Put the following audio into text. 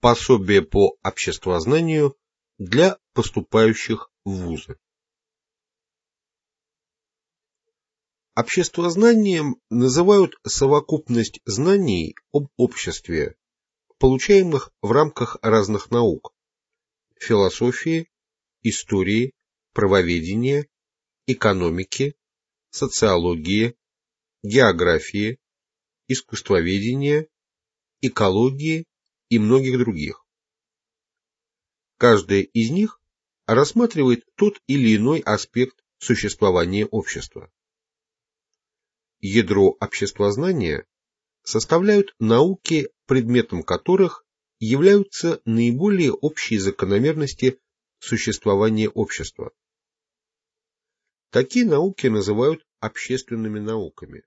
Пособие по обществознанию для поступающих в вузы. Обществознанием называют совокупность знаний об обществе, получаемых в рамках разных наук – философии, истории, правоведения, экономики, социологии, географии, искусствоведения, экологии и многих других. Каждая из них рассматривает тот или иной аспект существования общества. Ядро обществознания составляют науки, предметом которых являются наиболее общие закономерности существования общества. Такие науки называют общественными науками.